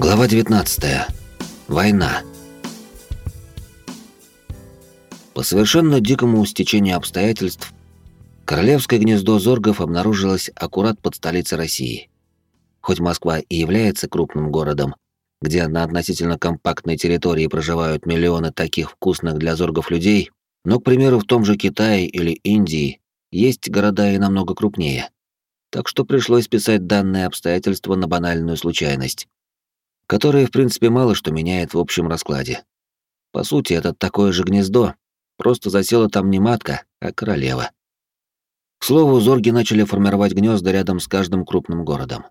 Глава 19. Война. По совершенно дикому стечению обстоятельств, королевское гнездо Зоргов обнаружилось аккурат под столицей России. Хоть Москва и является крупным городом, где на относительно компактной территории проживают миллионы таких вкусных для Зоргов людей, но, к примеру, в том же Китае или Индии есть города и намного крупнее. Так что пришлось писать данное обстоятельство на банальную случайность которое, в принципе, мало что меняет в общем раскладе. По сути, это такое же гнездо, просто засела там не матка, а королева. К слову, зорги начали формировать гнезда рядом с каждым крупным городом.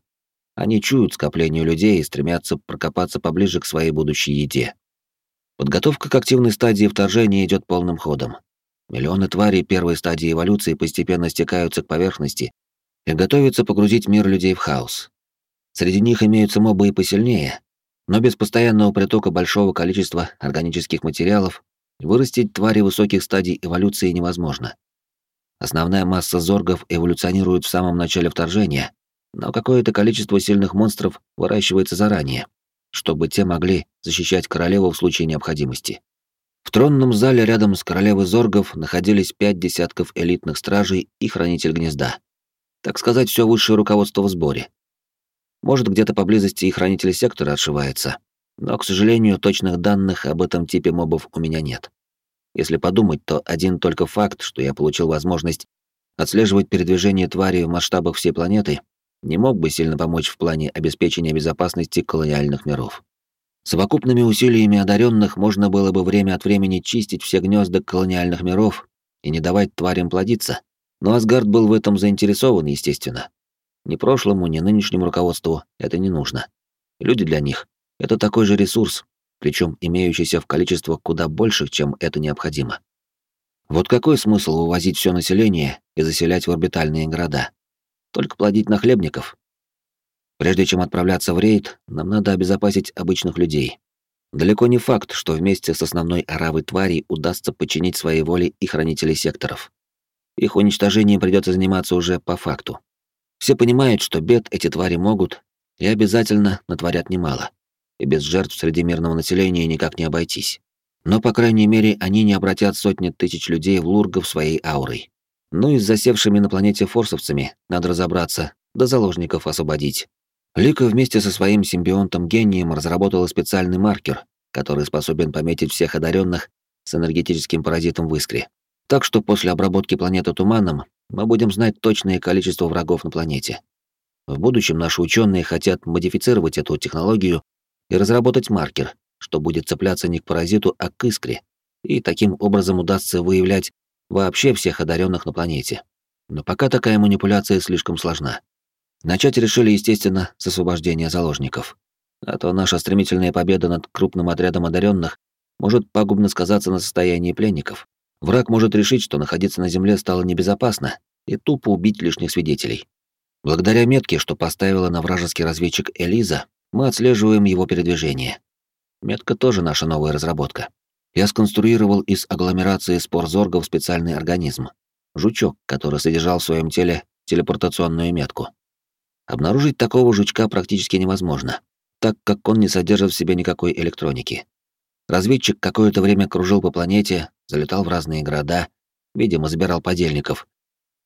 Они чуют скопление людей и стремятся прокопаться поближе к своей будущей еде. Подготовка к активной стадии вторжения идет полным ходом. Миллионы тварей первой стадии эволюции постепенно стекаются к поверхности и готовятся погрузить мир людей в хаос. Среди них имеются мобы и посильнее, но без постоянного притока большого количества органических материалов вырастить твари высоких стадий эволюции невозможно. Основная масса зоргов эволюционирует в самом начале вторжения, но какое-то количество сильных монстров выращивается заранее, чтобы те могли защищать королеву в случае необходимости. В тронном зале рядом с королевой зоргов находились пять десятков элитных стражей и хранитель гнезда. Так сказать, все высшее руководство в сборе. Может, где-то поблизости и хранитель сектора отшивается. Но, к сожалению, точных данных об этом типе мобов у меня нет. Если подумать, то один только факт, что я получил возможность отслеживать передвижение твари в масштабах всей планеты, не мог бы сильно помочь в плане обеспечения безопасности колониальных миров. Совокупными усилиями одаренных можно было бы время от времени чистить все гнезда колониальных миров и не давать тварям плодиться, но Асгард был в этом заинтересован, естественно. Ни прошлому, ни нынешнему руководству это не нужно. Люди для них — это такой же ресурс, причем имеющийся в количествах куда больших, чем это необходимо. Вот какой смысл вывозить все население и заселять в орбитальные города? Только плодить нахлебников. Прежде чем отправляться в рейд, нам надо обезопасить обычных людей. Далеко не факт, что вместе с основной оравой тварей удастся подчинить своей воле и хранителей секторов. Их уничтожением придется заниматься уже по факту. Все понимают, что бед эти твари могут и обязательно натворят немало, и без жертв среди мирного населения никак не обойтись. Но, по крайней мере, они не обратят сотни тысяч людей в лургов своей аурой. Ну и с засевшими на планете форсовцами надо разобраться, да заложников освободить. Лика вместе со своим симбионтом-гением разработала специальный маркер, который способен пометить всех одаренных с энергетическим паразитом в искре. Так что после обработки планеты туманом мы будем знать точное количество врагов на планете. В будущем наши ученые хотят модифицировать эту технологию и разработать маркер, что будет цепляться не к паразиту, а к искре, и таким образом удастся выявлять вообще всех одаренных на планете. Но пока такая манипуляция слишком сложна. Начать решили, естественно, с освобождения заложников. А то наша стремительная победа над крупным отрядом одаренных может пагубно сказаться на состоянии пленников. Враг может решить, что находиться на земле стало небезопасно, и тупо убить лишних свидетелей. Благодаря метке, что поставила на вражеский разведчик Элиза, мы отслеживаем его передвижение. Метка тоже наша новая разработка. Я сконструировал из агломерации спор зоргов специальный организм. Жучок, который содержал в своем теле телепортационную метку. Обнаружить такого жучка практически невозможно, так как он не содержит в себе никакой электроники. Разведчик какое-то время кружил по планете, залетал в разные города, видимо, забирал подельников,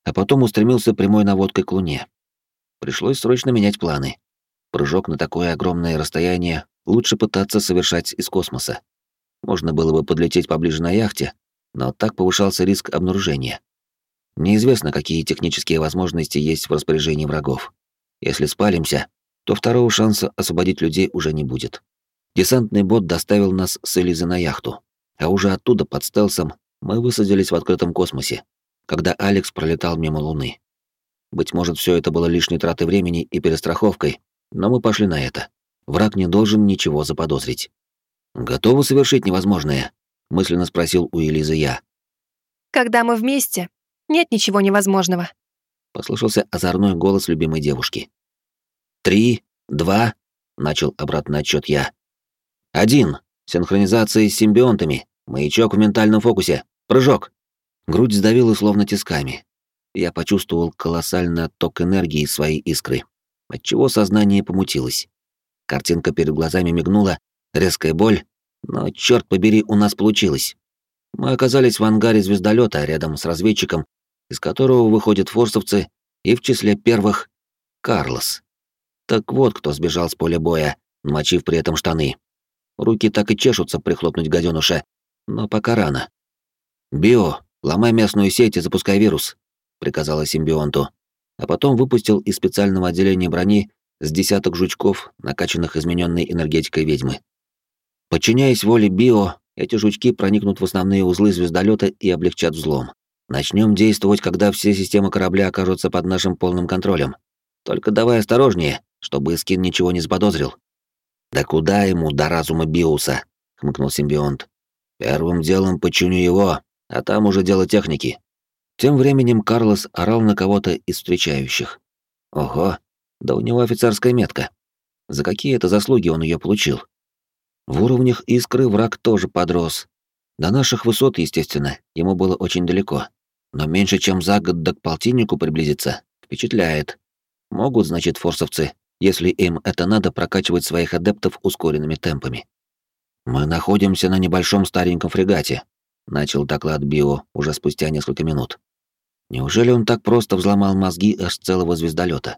а потом устремился прямой наводкой к Луне. Пришлось срочно менять планы. Прыжок на такое огромное расстояние лучше пытаться совершать из космоса. Можно было бы подлететь поближе на яхте, но так повышался риск обнаружения. Неизвестно, какие технические возможности есть в распоряжении врагов. Если спалимся, то второго шанса освободить людей уже не будет. Десантный бот доставил нас с Элизы на яхту, а уже оттуда под стелсом мы высадились в открытом космосе, когда Алекс пролетал мимо Луны. Быть может, все это было лишней тратой времени и перестраховкой, но мы пошли на это. Враг не должен ничего заподозрить. «Готовы совершить невозможное?» — мысленно спросил у Элизы я. «Когда мы вместе, нет ничего невозможного», — послышался озорной голос любимой девушки. «Три, два», — начал обратный отчет я. «Один. Синхронизация с симбионтами. Маячок в ментальном фокусе. Прыжок». Грудь сдавила словно тисками. Я почувствовал колоссальный отток энергии своей искры, отчего сознание помутилось. Картинка перед глазами мигнула, резкая боль, но черт побери, у нас получилось. Мы оказались в ангаре звездолета рядом с разведчиком, из которого выходят форсовцы, и в числе первых — Карлос. Так вот, кто сбежал с поля боя, мочив при этом штаны. Руки так и чешутся прихлопнуть гаденуша, но пока рано. «Био, ломай местную сеть и запускай вирус», — приказала симбионту, а потом выпустил из специального отделения брони с десяток жучков, накачанных измененной энергетикой ведьмы. Подчиняясь воле Био, эти жучки проникнут в основные узлы звездолета и облегчат взлом. Начнем действовать, когда все системы корабля окажутся под нашим полным контролем. Только давай осторожнее, чтобы Искин ничего не заподозрил. Да куда ему до разума Биуса? хмыкнул симбионт. Первым делом починю его, а там уже дело техники. Тем временем Карлос орал на кого-то из встречающих. Ого, да у него офицерская метка. За какие это заслуги он ее получил? В уровнях искры враг тоже подрос. До наших высот, естественно, ему было очень далеко. Но меньше, чем за год до к полтиннику приблизиться, впечатляет. Могут, значит, форсовцы, если им это надо, прокачивать своих адептов ускоренными темпами. «Мы находимся на небольшом стареньком фрегате», — начал доклад Био уже спустя несколько минут. Неужели он так просто взломал мозги аж целого звездолета?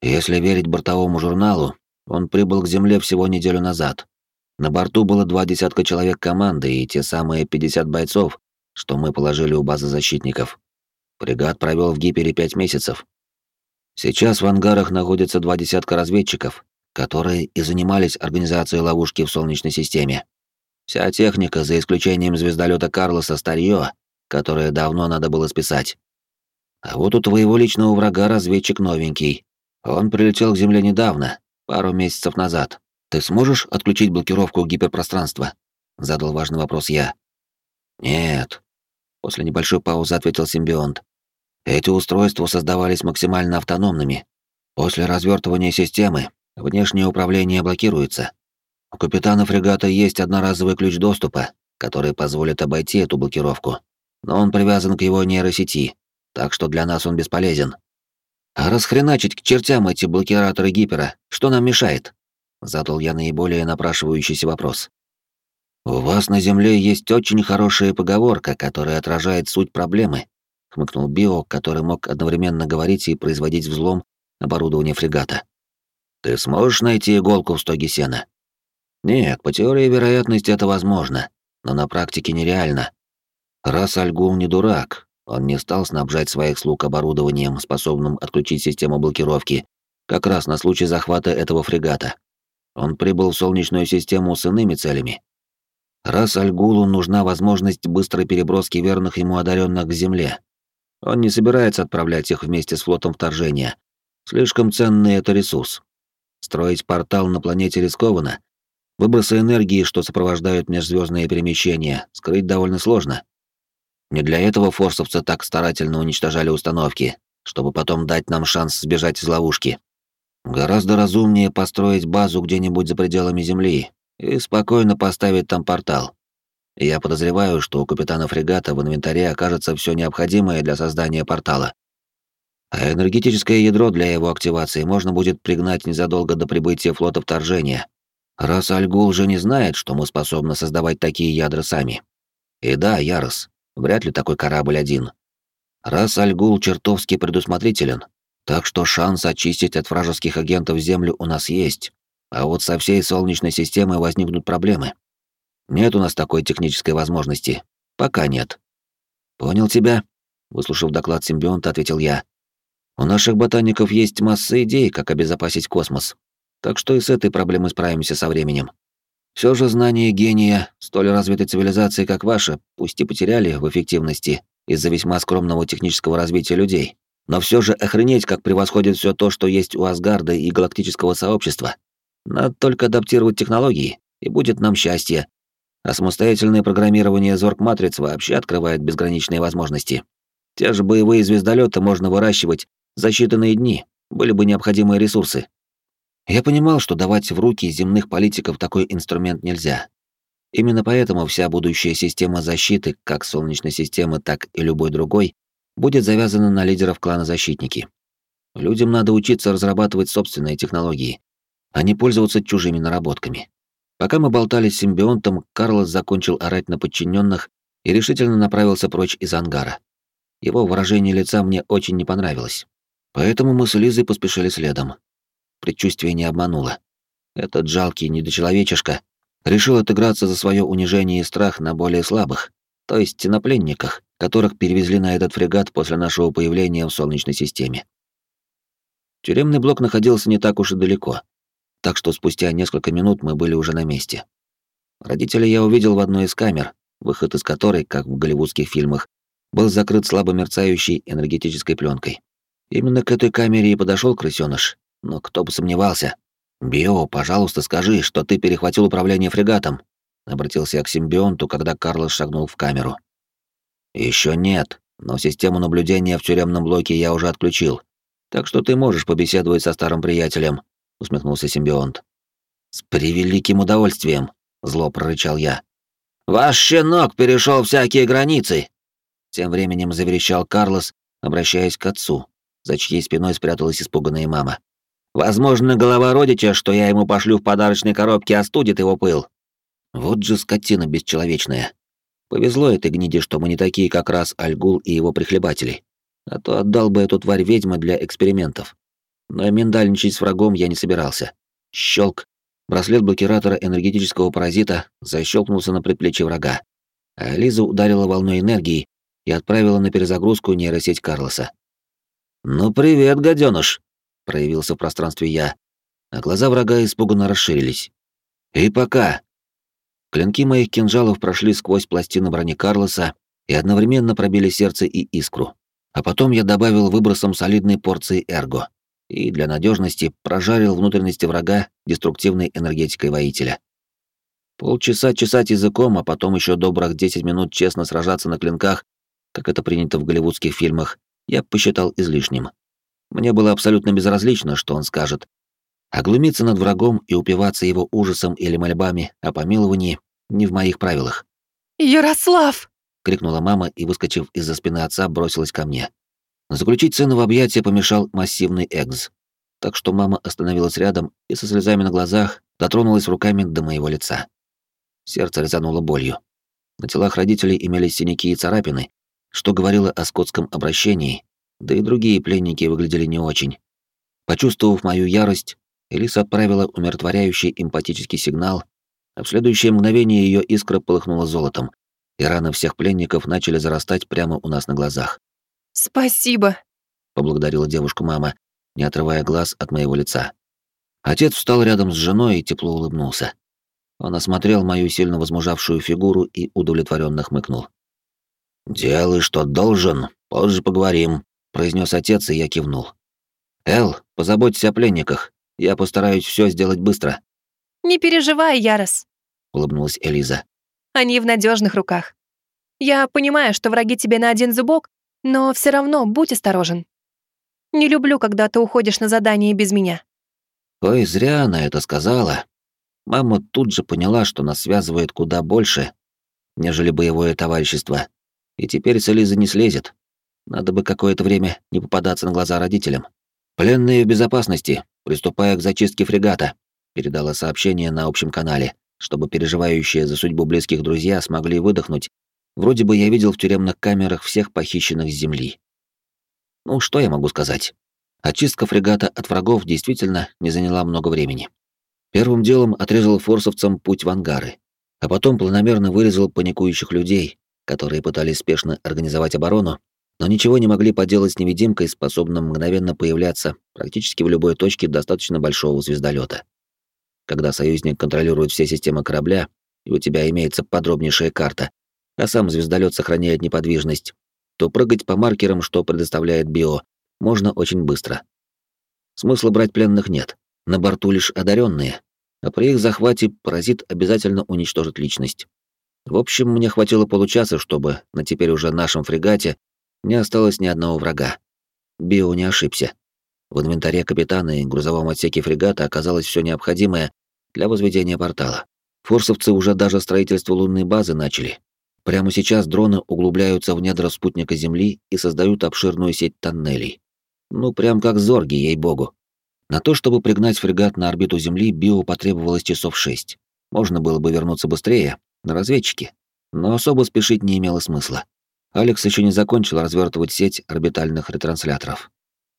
Если верить бортовому журналу, он прибыл к Земле всего неделю назад. На борту было два десятка человек команды и те самые 50 бойцов, что мы положили у базы защитников. Фрегат провел в Гипере пять месяцев. Сейчас в ангарах находятся два десятка разведчиков, которые и занимались организацией ловушки в Солнечной системе. Вся техника, за исключением звездолета Карлоса, старье, которое давно надо было списать. А вот у твоего личного врага разведчик новенький. Он прилетел к Земле недавно, пару месяцев назад. Ты сможешь отключить блокировку гиперпространства? Задал важный вопрос я. Нет. После небольшой паузы ответил симбионт. Эти устройства создавались максимально автономными. После развертывания системы Внешнее управление блокируется. У капитана фрегата есть одноразовый ключ доступа, который позволит обойти эту блокировку. Но он привязан к его нейросети, так что для нас он бесполезен. А расхреначить к чертям эти блокираторы гипера, что нам мешает? Задал я наиболее напрашивающийся вопрос. У вас на Земле есть очень хорошая поговорка, которая отражает суть проблемы, хмыкнул Био, который мог одновременно говорить и производить взлом оборудования фрегата. Ты сможешь найти иголку в стоге сена? Нет, по теории вероятности это возможно, но на практике нереально. Раз Альгул не дурак, он не стал снабжать своих слуг оборудованием, способным отключить систему блокировки, как раз на случай захвата этого фрегата. Он прибыл в Солнечную систему с иными целями. Раз Альгулу нужна возможность быстрой переброски верных ему одаренных к Земле. Он не собирается отправлять их вместе с флотом вторжения. Слишком ценный это ресурс. Строить портал на планете рискованно. Выбросы энергии, что сопровождают межзвездные перемещения, скрыть довольно сложно. Не для этого форсовцы так старательно уничтожали установки, чтобы потом дать нам шанс сбежать из ловушки. Гораздо разумнее построить базу где-нибудь за пределами Земли и спокойно поставить там портал. Я подозреваю, что у капитана фрегата в инвентаре окажется все необходимое для создания портала. А энергетическое ядро для его активации можно будет пригнать незадолго до прибытия флота вторжения. Раз Альгул же не знает, что мы способны создавать такие ядра сами. И да, Ярос, вряд ли такой корабль один. Раз Альгул чертовски предусмотрителен, так что шанс очистить от вражеских агентов Землю у нас есть. А вот со всей Солнечной системой возникнут проблемы. Нет у нас такой технической возможности. Пока нет. Понял тебя? Выслушав доклад симбионта, ответил я. У наших ботаников есть масса идей, как обезопасить космос. Так что и с этой проблемой справимся со временем. Все же знания гения столь развитой цивилизации, как ваша, пусть и потеряли в эффективности из-за весьма скромного технического развития людей, но все же охренеть, как превосходит все то, что есть у Асгарда и галактического сообщества. Надо только адаптировать технологии, и будет нам счастье. А самостоятельное программирование Зорг-матриц вообще открывает безграничные возможности. Те же боевые звездолеты можно выращивать за считанные дни были бы необходимые ресурсы. Я понимал, что давать в руки земных политиков такой инструмент нельзя. Именно поэтому вся будущая система защиты, как Солнечной системы, так и любой другой, будет завязана на лидеров клана Защитники. Людям надо учиться разрабатывать собственные технологии. а не пользоваться чужими наработками. Пока мы болтали с симбионтом, Карлос закончил орать на подчиненных и решительно направился прочь из ангара. Его выражение лица мне очень не понравилось. Поэтому мы с Лизой поспешили следом. Предчувствие не обмануло. Этот жалкий недочеловечишка решил отыграться за свое унижение и страх на более слабых, то есть на пленниках, которых перевезли на этот фрегат после нашего появления в Солнечной системе. Тюремный блок находился не так уж и далеко, так что спустя несколько минут мы были уже на месте. Родителей я увидел в одной из камер, выход из которой, как в голливудских фильмах, был закрыт слабо мерцающей энергетической пленкой. Именно к этой камере и подошел крысёныш, но кто бы сомневался. «Био, пожалуйста, скажи, что ты перехватил управление фрегатом», — обратился я к симбионту, когда Карлос шагнул в камеру. Еще нет, но систему наблюдения в тюремном блоке я уже отключил, так что ты можешь побеседовать со старым приятелем», — усмехнулся симбионт. «С превеликим удовольствием», — зло прорычал я. «Ваш щенок перешел всякие границы!» Тем временем заверещал Карлос, обращаясь к отцу, за чьей спиной спряталась испуганная мама. «Возможно, голова родича, что я ему пошлю в подарочной коробке, остудит его пыл». Вот же скотина бесчеловечная. Повезло этой гниде, что мы не такие, как раз Альгул и его прихлебатели. А то отдал бы эту тварь ведьма для экспериментов. Но миндальничать с врагом я не собирался. Щелк. Браслет блокиратора энергетического паразита защелкнулся на предплечье врага. А Лиза ударила волной энергии и отправила на перезагрузку нейросеть Карлоса. «Ну привет, гаденыш!» — проявился в пространстве я, а глаза врага испуганно расширились. «И пока!» Клинки моих кинжалов прошли сквозь пластины брони Карлоса и одновременно пробили сердце и искру. А потом я добавил выбросом солидной порции эрго и для надежности прожарил внутренности врага деструктивной энергетикой воителя. Полчаса чесать языком, а потом еще добрых 10 минут честно сражаться на клинках как это принято в голливудских фильмах, я посчитал излишним. Мне было абсолютно безразлично, что он скажет. А глумиться над врагом и упиваться его ужасом или мольбами о помиловании не в моих правилах. «Ярослав!» — крикнула мама и, выскочив из-за спины отца, бросилась ко мне. Заключить сына в объятия помешал массивный экз. Так что мама остановилась рядом и со слезами на глазах дотронулась руками до моего лица. Сердце резануло болью. На телах родителей имелись синяки и царапины, что говорило о скотском обращении, да и другие пленники выглядели не очень. Почувствовав мою ярость, Элиса отправила умиротворяющий эмпатический сигнал, а в следующее мгновение ее искра полыхнула золотом, и раны всех пленников начали зарастать прямо у нас на глазах. «Спасибо», — поблагодарила девушку мама, не отрывая глаз от моего лица. Отец встал рядом с женой и тепло улыбнулся. Он осмотрел мою сильно возмужавшую фигуру и удовлетворенно хмыкнул. «Делай, что должен, позже поговорим», — произнес отец, и я кивнул. «Эл, позаботься о пленниках. Я постараюсь все сделать быстро». «Не переживай, Ярос», — улыбнулась Элиза. «Они в надежных руках. Я понимаю, что враги тебе на один зубок, но все равно будь осторожен. Не люблю, когда ты уходишь на задание без меня». Ой, зря она это сказала. Мама тут же поняла, что нас связывает куда больше, нежели боевое товарищество, и теперь с Элизы не слезет. Надо бы какое-то время не попадаться на глаза родителям. «Пленные в безопасности, приступая к зачистке фрегата», передала сообщение на общем канале, чтобы переживающие за судьбу близких друзья смогли выдохнуть. Вроде бы я видел в тюремных камерах всех похищенных с земли. Ну, что я могу сказать? Очистка фрегата от врагов действительно не заняла много времени. Первым делом отрезал форсовцам путь в ангары, а потом планомерно вырезал паникующих людей, которые пытались спешно организовать оборону, но ничего не могли поделать с невидимкой, способным мгновенно появляться практически в любой точке достаточно большого звездолета. Когда союзник контролирует все системы корабля, и у тебя имеется подробнейшая карта, а сам звездолет сохраняет неподвижность, то прыгать по маркерам, что предоставляет био, можно очень быстро. Смысла брать пленных нет, на борту лишь одаренные, а при их захвате паразит обязательно уничтожит личность. В общем, мне хватило получаса, чтобы на теперь уже нашем фрегате не осталось ни одного врага. Био не ошибся. В инвентаре капитана и грузовом отсеке фрегата оказалось все необходимое для возведения портала. Форсовцы уже даже строительство лунной базы начали. Прямо сейчас дроны углубляются в недра спутника Земли и создают обширную сеть тоннелей. Ну, прям как зорги, ей-богу. На то, чтобы пригнать фрегат на орбиту Земли, Био потребовалось часов шесть. Можно было бы вернуться быстрее, на разведчике, но особо спешить не имело смысла. Алекс еще не закончил развертывать сеть орбитальных ретрансляторов.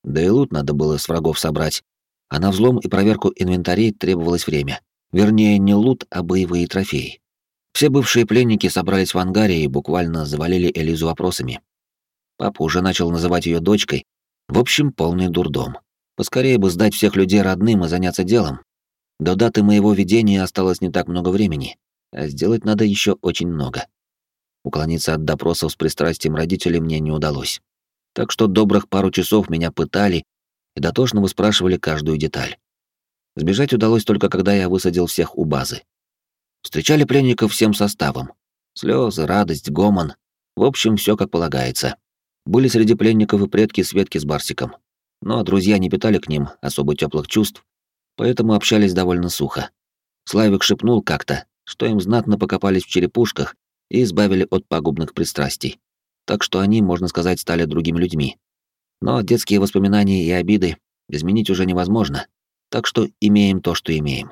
Да и лут надо было с врагов собрать, а на взлом и проверку инвентарей требовалось время. Вернее, не лут, а боевые трофеи. Все бывшие пленники собрались в ангаре и буквально завалили Элизу вопросами. Папа уже начал называть ее дочкой. В общем, полный дурдом. Поскорее бы сдать всех людей родным и заняться делом. До даты моего видения осталось не так много времени, а сделать надо еще очень много. Уклониться от допросов с пристрастием родителей мне не удалось. Так что добрых пару часов меня пытали и дотошно выспрашивали каждую деталь. Сбежать удалось только когда я высадил всех у базы. Встречали пленников всем составом. Слезы, радость, гомон. В общем, все как полагается. Были среди пленников и предки Светки с Барсиком но друзья не питали к ним особо теплых чувств, поэтому общались довольно сухо. Славик шепнул как-то, что им знатно покопались в черепушках и избавили от пагубных пристрастий. Так что они, можно сказать, стали другими людьми. Но детские воспоминания и обиды изменить уже невозможно, так что имеем то, что имеем.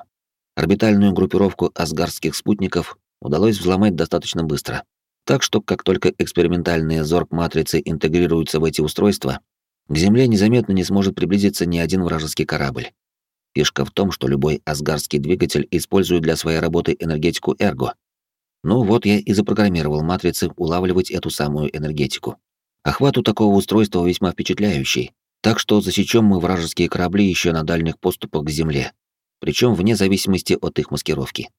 Орбитальную группировку асгарских спутников удалось взломать достаточно быстро. Так что, как только экспериментальные зорг-матрицы интегрируются в эти устройства, к Земле незаметно не сможет приблизиться ни один вражеский корабль. Фишка в том, что любой асгарский двигатель использует для своей работы энергетику Эрго. Ну вот я и запрограммировал матрицы улавливать эту самую энергетику. Охват у такого устройства весьма впечатляющий, так что засечем мы вражеские корабли еще на дальних поступах к Земле, причем вне зависимости от их маскировки.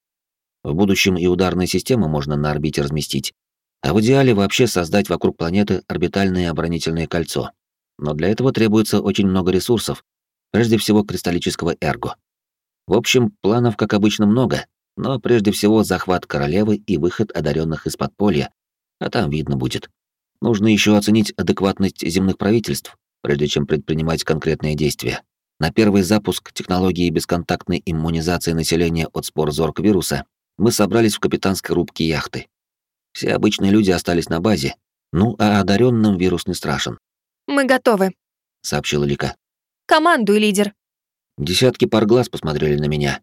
В будущем и ударные системы можно на орбите разместить, а в идеале вообще создать вокруг планеты орбитальное оборонительное кольцо, но для этого требуется очень много ресурсов, прежде всего кристаллического эрго. В общем, планов, как обычно, много, но прежде всего захват королевы и выход одаренных из подполья, а там видно будет. Нужно еще оценить адекватность земных правительств, прежде чем предпринимать конкретные действия. На первый запуск технологии бесконтактной иммунизации населения от спор зорг-вируса мы собрались в капитанской рубке яхты. Все обычные люди остались на базе, ну а одаренным вирус не страшен. «Мы готовы», — сообщила Лика. «Командуй, лидер». Десятки пар глаз посмотрели на меня.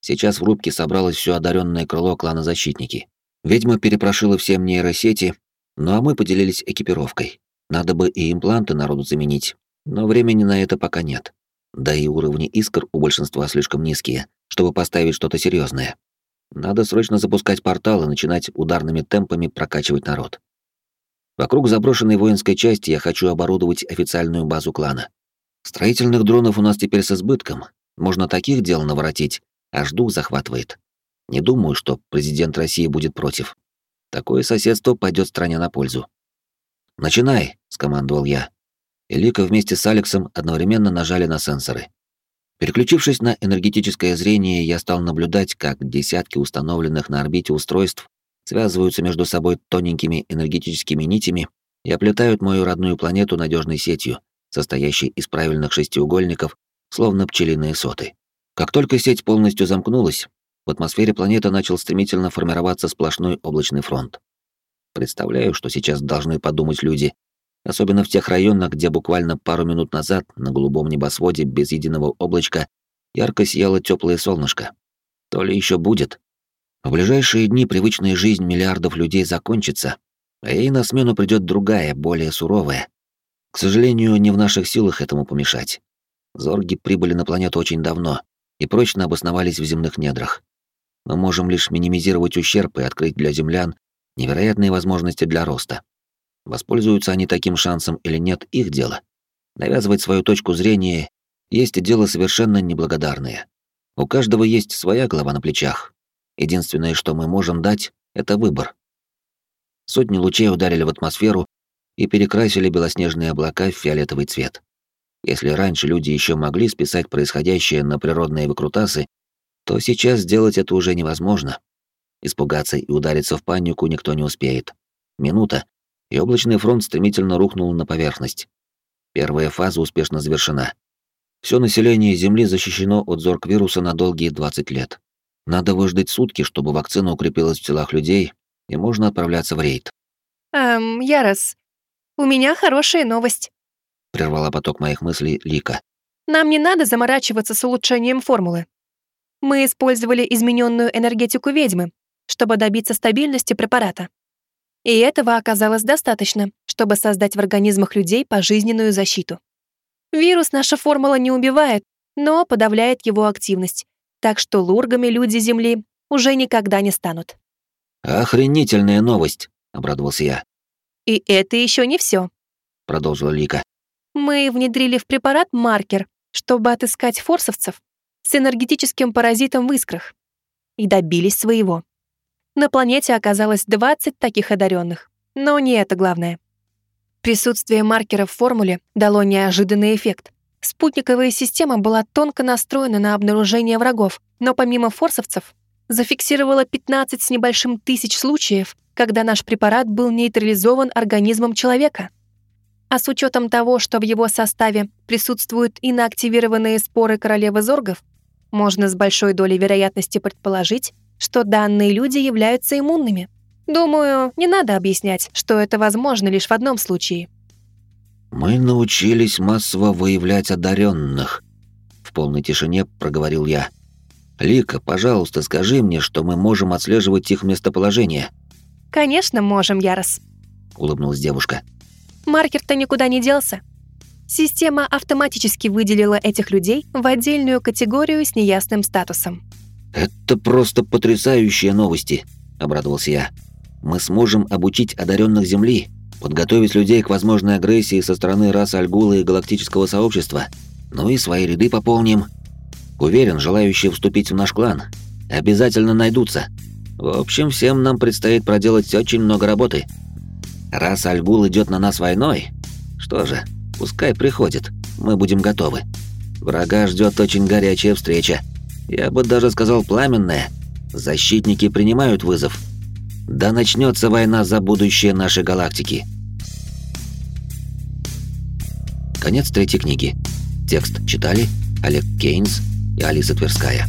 Сейчас в рубке собралось все одаренное крыло клана Защитники. Ведьма перепрошила всем нейросети, ну а мы поделились экипировкой. Надо бы и импланты народу заменить, но времени на это пока нет. Да и уровни искр у большинства слишком низкие, чтобы поставить что-то серьезное. Надо срочно запускать портал и начинать ударными темпами прокачивать народ. Вокруг заброшенной воинской части я хочу оборудовать официальную базу клана. Строительных дронов у нас теперь с избытком. Можно таких дел наворотить, аж дух захватывает. Не думаю, что президент России будет против. Такое соседство пойдет стране на пользу. «Начинай», — скомандовал я. И Лика вместе с Алексом одновременно нажали на сенсоры. Переключившись на энергетическое зрение, я стал наблюдать, как десятки установленных на орбите устройств связываются между собой тоненькими энергетическими нитями и оплетают мою родную планету надежной сетью, состоящей из правильных шестиугольников, словно пчелиные соты. Как только сеть полностью замкнулась, в атмосфере планеты начал стремительно формироваться сплошной облачный фронт. Представляю, что сейчас должны подумать люди, особенно в тех районах, где буквально пару минут назад на голубом небосводе без единого облачка ярко сияло теплое солнышко. То ли еще будет, в ближайшие дни привычная жизнь миллиардов людей закончится, а ей на смену придет другая, более суровая. К сожалению, не в наших силах этому помешать. Зорги прибыли на планету очень давно и прочно обосновались в земных недрах. Мы можем лишь минимизировать ущерб и открыть для землян невероятные возможности для роста. Воспользуются они таким шансом или нет, их дело. Навязывать свою точку зрения есть дело совершенно неблагодарное. У каждого есть своя голова на плечах, Единственное, что мы можем дать, это выбор. Сотни лучей ударили в атмосферу и перекрасили белоснежные облака в фиолетовый цвет. Если раньше люди еще могли списать происходящее на природные выкрутасы, то сейчас сделать это уже невозможно. Испугаться и удариться в панику никто не успеет. Минута, и облачный фронт стремительно рухнул на поверхность. Первая фаза успешно завершена. Все население Земли защищено от зорг-вируса на долгие 20 лет. Надо выждать сутки, чтобы вакцина укрепилась в телах людей, и можно отправляться в рейд. «Эм, Ярос, у меня хорошая новость», — прервала поток моих мыслей Лика. Нам не надо заморачиваться с улучшением формулы. Мы использовали измененную энергетику ведьмы, чтобы добиться стабильности препарата. И этого оказалось достаточно, чтобы создать в организмах людей пожизненную защиту. Вирус наша формула не убивает, но подавляет его активность, так что лургами люди Земли уже никогда не станут. «Охренительная новость», — обрадовался я. «И это еще не все», — продолжила Лика. «Мы внедрили в препарат маркер, чтобы отыскать форсовцев с энергетическим паразитом в искрах. И добились своего. На планете оказалось 20 таких одаренных, но не это главное. Присутствие маркера в формуле дало неожиданный эффект. Спутниковая система была тонко настроена на обнаружение врагов, но помимо форсовцев зафиксировала 15 с небольшим тысяч случаев, когда наш препарат был нейтрализован организмом человека. А с учетом того, что в его составе присутствуют иноактивированные споры королевы зоргов, можно с большой долей вероятности предположить, что данные люди являются иммунными. Думаю, не надо объяснять, что это возможно лишь в одном случае. «Мы научились массово выявлять одаренных», — в полной тишине проговорил я. «Лика, пожалуйста, скажи мне, что мы можем отслеживать их местоположение». «Конечно, можем, Ярос», — улыбнулась девушка. «Маркер-то никуда не делся. Система автоматически выделила этих людей в отдельную категорию с неясным статусом. «Это просто потрясающие новости», — обрадовался я. «Мы сможем обучить одаренных Земли, подготовить людей к возможной агрессии со стороны рас Альгула и галактического сообщества, ну и свои ряды пополним. Уверен, желающие вступить в наш клан обязательно найдутся. В общем, всем нам предстоит проделать очень много работы. Раз Альгул идет на нас войной, что же, Пускай приходит, мы будем готовы. Врага ждет очень горячая встреча. Я бы даже сказал пламенная. Защитники принимают вызов. Да начнется война за будущее нашей галактики. Конец третьей книги. Текст читали Олег Кейнс и Алиса Тверская.